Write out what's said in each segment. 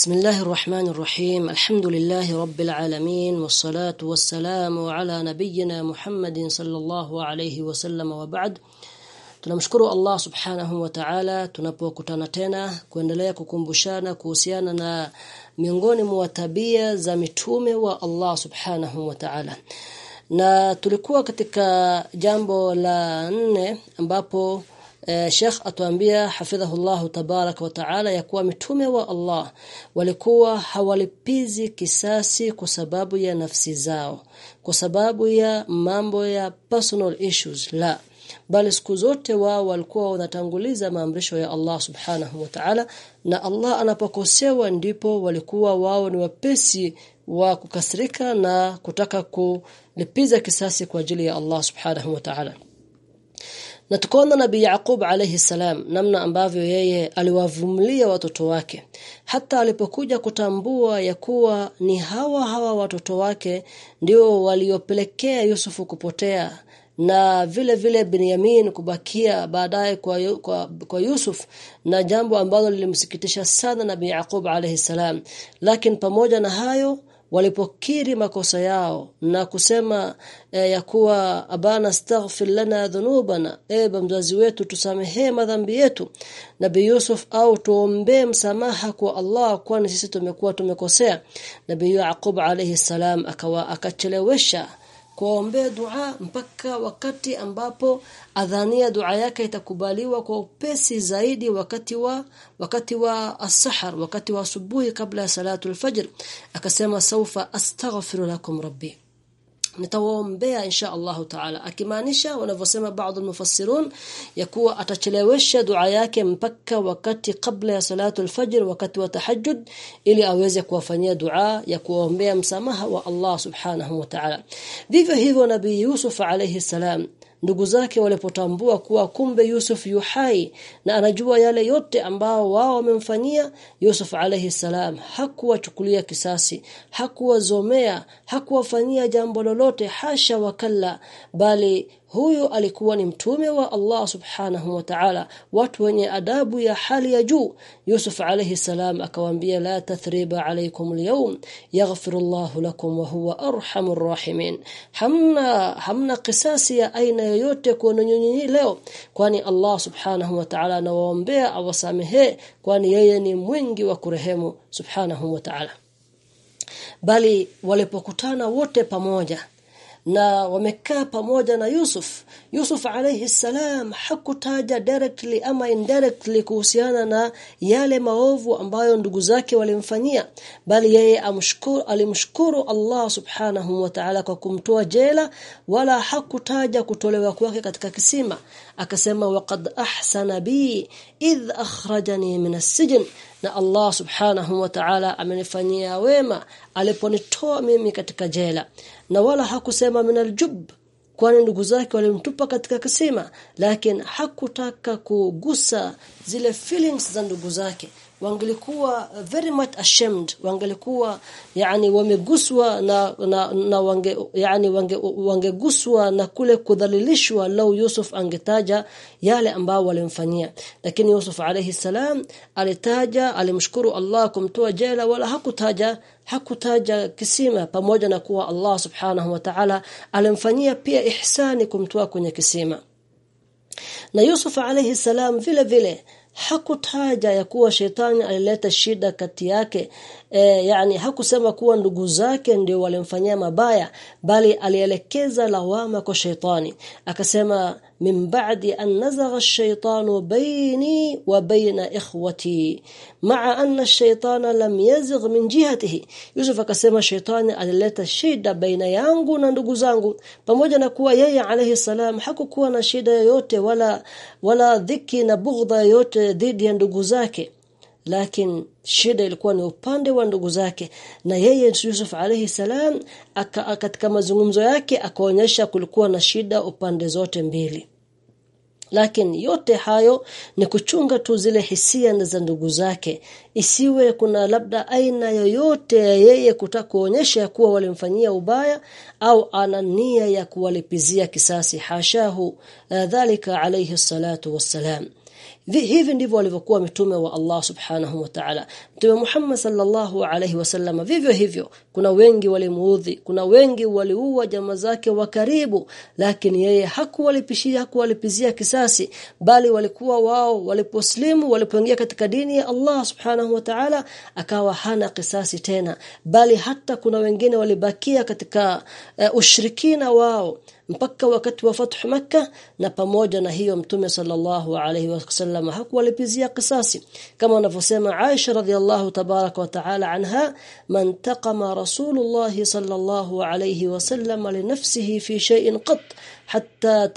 بسم الله الرحمن الرحيم الحمد لله رب العالمين والصلاة والسلام على نبينا محمد صلى الله عليه وسلم وبعد tunamshukuru Allah subhanahu wa ta'ala tunapokutana tena kuendelea kukumbushana kuhusiana na miongoni mwa tabia za mitume wa Allah subhanahu wa ta'ala na tulikuwa katika jambo la nne ambapo eh, Sheikh atuambia hafidhahullahu tabarak wa taala ya kuwa mitume wa Allah walikuwa hawalipizi kisasi kwa sababu ya nafsi zao kwa sababu ya mambo ya personal issues la bali siku zote wao walikuwa wanatanguliza maamrisho ya Allah subhanahu wa ta'ala na Allah anapokosewa ndipo walikuwa wao ni wapesi wa kukasirika na kutaka kulipiza kisasi kwa ajili ya Allah subhanahu wa ta'ala na tukaona nabii Yaqub alayhi salam namna ambavyo yeye aliwavumilia watoto wake. Hata alipokuja kutambua ya kuwa ni hawa hawa watoto wake ndio waliopelekea Yusufu kupotea na vile vile Benjamin kubakia baadaye kwa, kwa kwa Yusuf na jambo ambalo lilimsikitisha sana nabii Yaqub alayhi salam. Lakini pamoja na hayo walipokiri makosa yao na kusema e, ya kuwa abana astaghfir lana dhunubana. Eba mzazi wetu tusamehe madhambi yetu. Nabii Yusuf au tuombe msamaha kwa Allah kwani sisi tumekuwa tumekosea. Nabii Yaqub alayhi salam akawa akachelewesha kuombea dua mpaka wakati ambapo adhania dua yake itakubaliwa kwa upesi zaidi wakati wa wakati wa as-sahar wakati wa asubuhi kabla ya salatu alfajr akasema saufa astaghfiru lakum rabbi nitawaombea insha Allahu taala. Akimaanisha wanavyosema baadhi mufassirun ya kuwa atachelewesha dua yake mpaka wakati kabla ya salatu al-fajr wakati wa tahajjud ili aweze kuwafanyia dua ya kuombea msamaha wa Allah subhanahu wa ta'ala. Vivyo hivyo nabii Yusuf alayhi salam ndugu zake walipotambua kuwa kumbe Yusuf yuhai na anajua yale yote ambao wao wamemfanyia Yusuf alayhi salam hakuwachukulia kisasi hakuwazomea hakuwafanyia jambo lolote hasha wakalla bali huyu alikuwa ni mtume wa Allah subhanahu wa ta'ala watu wenye adabu ya hali ya juu. Yusuf alayhi salam akawaambia la tathriba alaykum alyawm yaghfiru yaghfirullahu lakum wa huwa arhamur rahimin. Hamna hamna kisasi ya aina yoyote kwa nyinyi leo kwani Allah subhanahu wa ta'ala anawaombea awasamehe kwani yeye ni mwingi wa kurehemu subhanahu wa ta'ala. Bali walipokutana wote pamoja na wamekaa pamoja na Yusuf Yusuf alayhi salam hakutaja directly ama indirectly kuhusiana na yale maovu ambayo ndugu zake walimfanyia bali yeye amshukuru alimshukuru Allah subhanahu wa ta'ala kwa kumtoa jela wala hakutaja kutolewa kwake katika kisima. Akasema waqad ahsana bi idh akhrajani min as-sijn. Na Allah subhanahu wa ta'ala amenifanyia wema aliponitoa mimi katika jela. Na wala hakusema minal jub kwani ndugu zake walimtupa katika kisima lakini hakutaka kugusa zile feelings za ndugu zake wangelikuwa very much ashamed. Wangelikuwa yani wameguswa na na, na wange yani wange wangeguswa na kule kudhalilishwa lau Yusuf angetaja yale ambao walimfanyia. Lakini Yusuf alayhi salam alitaja alimshukuru Allah kumtoa jela wala hakutaja hakutaja kisima pamoja na kuwa Allah subhanahu wa ta'ala alimfanyia pia ihsani kumtoa kwenye kisima. Na Yusuf alayhi salam vile vile hakutaja ya kuwa shetani alileta shida kati yake e, yani hakusema kuwa ndugu zake ndio walimfanyia mabaya bali alielekeza lawama kwa shetani. Akasema min ba'di an nazagha ash-shaytanu bayni wa bayna ikhwati ma'a anna ash-shaytana lam yazigh min jihatihi Yusuf akasema shaytani alileta shida baina yangu na ndugu zangu pamoja na kuwa yeye alayhi salam hakukuwa na shida yoyote wala wala dhiki na bughdha yote dhidi ya ndugu zake lakini shida ilikuwa ni upande wa ndugu zake na yeye Yusuf alayhi salam katika mazungumzo yake akaonyesha kulikuwa na shida upande zote mbili lakini yote hayo ni kuchunga tu zile hisia za ndugu zake. Isiwe kuna labda aina yoyote ya yeye kutaka kuonyesha kuwa walimfanyia ubaya au ana nia ya kuwalipizia kisasi hashahu. Dhalika alayhi salatu wassalam hivi ndivyo walivyokuwa mitume wa Allah subhanahu wa ta'ala. Mtume Muhammad sallallahu alaihi wasallam vivyo hivyo. Kuna wengi walimuudhi kuna wengi waliua jamaa zake wa karibu lakini yeye hakuwalipishia hakuwalipizia kisasi bali walikuwa wao waliposlimu walipoingia katika dini ya Allah subhanahu wa ta'ala akawa hana kisasi tena. Bali hata kuna wengine walibakia katika uh, ushirikina wao mpaka wakati wa fathu makkah na pamoja na hiyo mtume sallallahu alaihi wasallam hakuwalipizia kisasi. Kama wanavyosema Aisha radhiallahu tabaraka wa taala anha man taqama rasulullah sallallahu alaihi wasallam li nafsihi fi shay'in qat hatta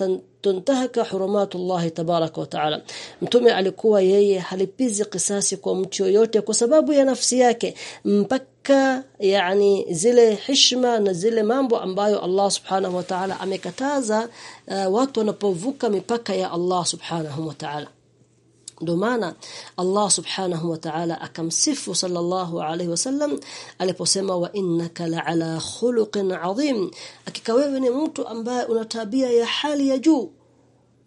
tuntahaka hurumatullah tabaraka wa taala. Mtume alikuwa yeye halipizi kisasi kwa mtu yoyote kwa sababu ya nafsi yake mpaka yani zile heshima na zile mambo ambayo Allah subhanahu wa ta'ala amekataza uh, watu wanapovuka mipaka ya Allah subhanahu wa ta'ala ndio maana Allah subhanahu wa ta'ala akamsifu sallallahu alayhi wasallam aliposema wa innaka la'ala khuluqin adhim. Akika wewe ni mtu ambaye una tabia ya hali ya juu.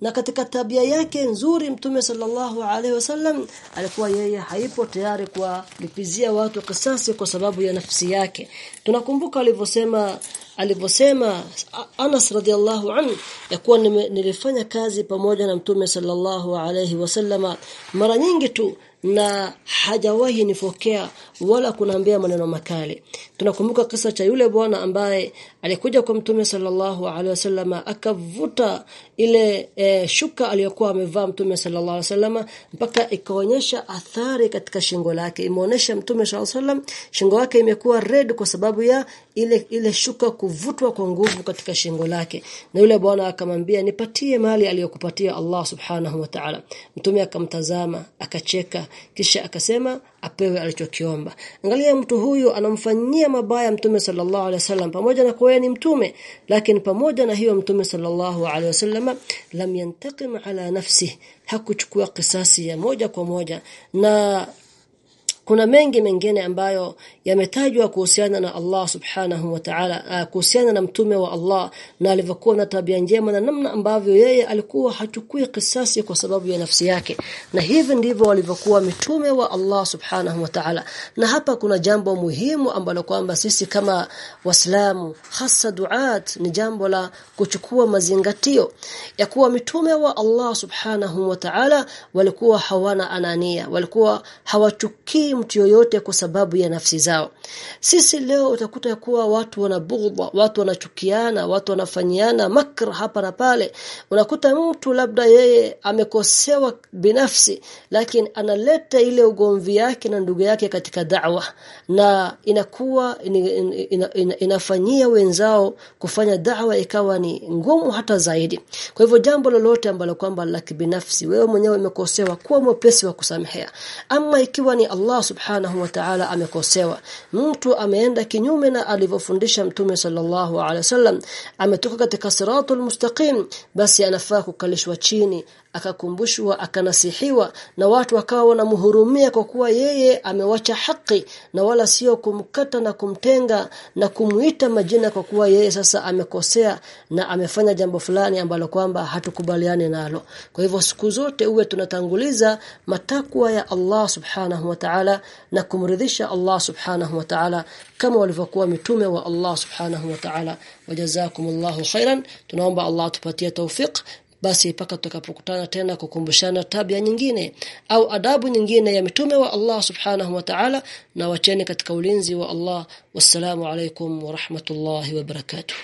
Na katika tabia yake nzuri mtume sallallahu alaihi wasallam alikuwa yeye haipo tayari kwa lipizia watu kisasi kwa sababu ya nafsi yake. Tunakumbuka alivyosema alivyosema Anas radhiallahu an ya kuwa nilifanya kazi pamoja na mtume sallallahu alayhi wasallama mara nyingi tu na hajawahi nifokea wala kunaambia maneno makali. Tunakumbuka kisa cha yule bwana ambaye alikuja kwa mtume sallallahu alaihi wasallam akavuta ile e, shuka aliyokuwa amevaa mtume sallallahu alaihi wasallam mpaka ikaonyesha athari katika shingo lake. Imeonyesha mtume sallallahu alaihi wasallam shingo yake imekuwa red kwa sababu ya ile ile shuka kuvutwa kwa nguvu katika shingo lake. Na yule bwana akamwambia nipatie mali aliyokupatia Allah subhanahu wa ta'ala. Mtume akamtazama akacheka kisha akasema apewe alichokiomba. Angalia mtu huyo anamfanyia mabaya mtume sallallahu alaihi wasallam pamoja na kuwa ni mtume lakini pamoja na hiyo mtume sallallahu alaihi wasallam lam yantaqim ala nafsi hakuchukua kisasi ya moja kwa moja na kuna mengi mengine ambayo yametajwa kuhusiana na Allah subhanahu wa ta'ala kuhusiana na mtume wa Allah na alivyokuwa na tabia njema na namna ambavyo yeye alikuwa hachukui kisasi kwa sababu ya nafsi yake. Na hivi ndivyo walivyokuwa mitume wa Allah subhanahu wa ta'ala. Na hapa kuna jambo muhimu ambalo kwamba sisi kama waislamu hasa duat ni jambo la kuchukua mazingatio ya kuwa mitume wa Allah subhanahu wa ta'ala walikuwa hawana anania walikuwa hawachukii mtu yoyote kwa sababu ya nafsi zao. Sisi leo utakuta kuwa watu wanabughdha watu wanachukiana watu wanafanyiana makr hapa na pale. Unakuta mtu labda yeye amekosewa binafsi lakini analeta ile ugomvi yake na ndugu yake katika da'wa. Na inakuwa in, in, in, in, inafanyia wenzao kufanya da'wa ikawa ni ngumu hata zaidi. Kwa hivyo jambo lolote ambalo kwamba la kibinafsi wewe mwenyewe umekosewa kuwa mwepesi wa kusamehea ama ikiwa ni Allah subhanahu wa ta'ala amekosewa mtu ameenda kinyume na alivyofundisha mtume sallallahu alaihi wasallam ametoka katika siratul mustaqim basi anafaa kukalishwa chini akakumbushwa akanasihiwa na watu wakawa wanamhurumia kwa kuwa yeye amewacha haki na wala sio kumkata na kumtenga na kumuita majina kwa kuwa yeye sasa amekosea na amefanya jambo fulani ambalo kwamba hatukubaliani nalo. Kwa hivyo siku zote uwe tunatanguliza matakwa ya Allah subhanahu wa ta'ala na kumridhisha Allah subhanahu wa ta'ala kama walivyokuwa mitume wa Allah subhanahu wa ta'ala. Wajazakumullahu khairan. Tunaomba Allah tupatie tawfik basi mpaka tutakapokutana tena kukumbushana tabia nyingine au adabu nyingine ya mitume wa Allah subhanahu wa ta'ala na wacheni katika ulinzi wa Allah. Wassalamu alaikum wa rahmatullahi wa barakatuh